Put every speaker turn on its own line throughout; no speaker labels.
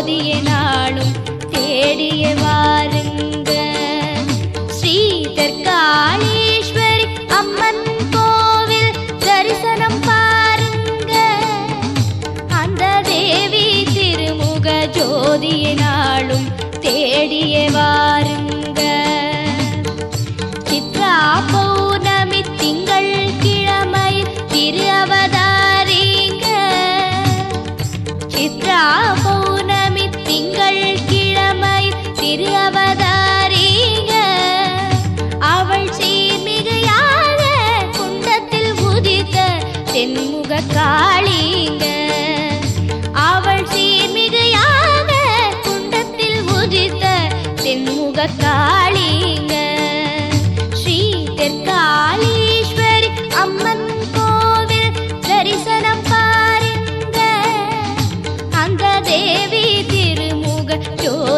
ஜோதிய நாளும் தேடிய வாருங்க. ஸ்ரீ தற்காளீஸ்வரி அம்மன் கோவில் தரிசனம் பாருங்க. அந்த தேவி திருமுக ஜோதிய நாளும் தேடிய வாருங்க.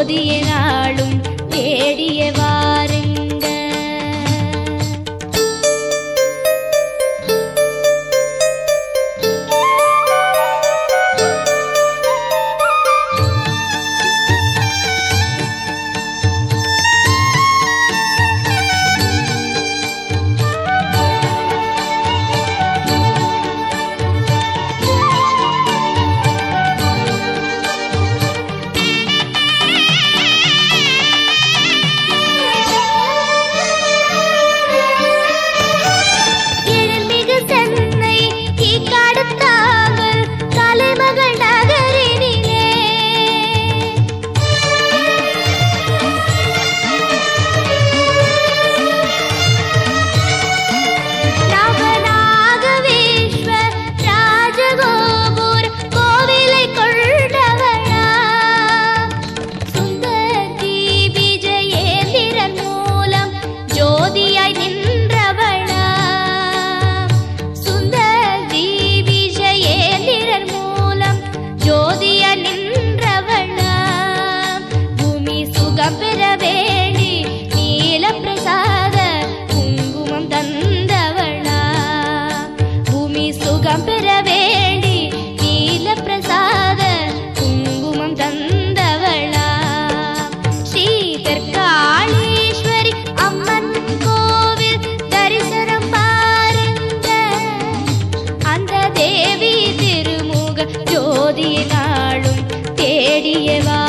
ஜோதிய நாளும் தேடியவா வேண்டி நீல பிரசாத குங்குமம் தந்தவளா. ஸ்ரீ தற்காளீஸ்வரி அம்மன் கோவில் தரிசனம் பாருங்க. அந்த தேவி திருமுக ஜோதிய நாளும் தேடியவா.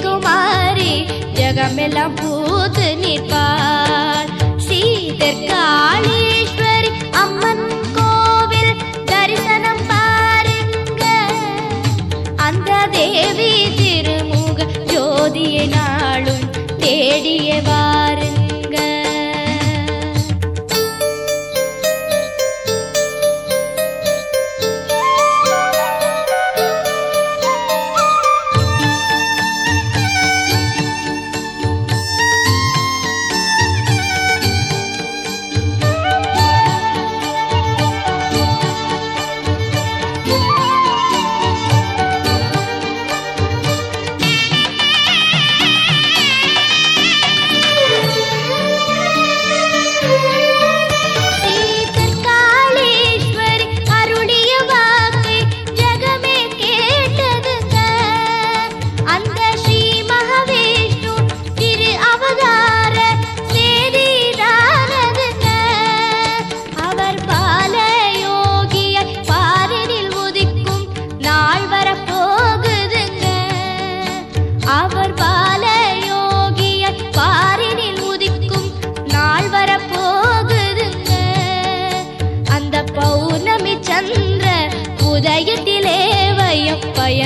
குமாரி ஜகமெல்லாம் பூத்து நிற்பார். ஸ்ரீ தெற்காளீஸ்வரி அம்மன் கோவில் தரிசனம் பாருங்க. அந்த தேவி திருமுக ஜோதிய நாளும் தேடிய வாருங்க.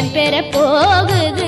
பெற போகுது.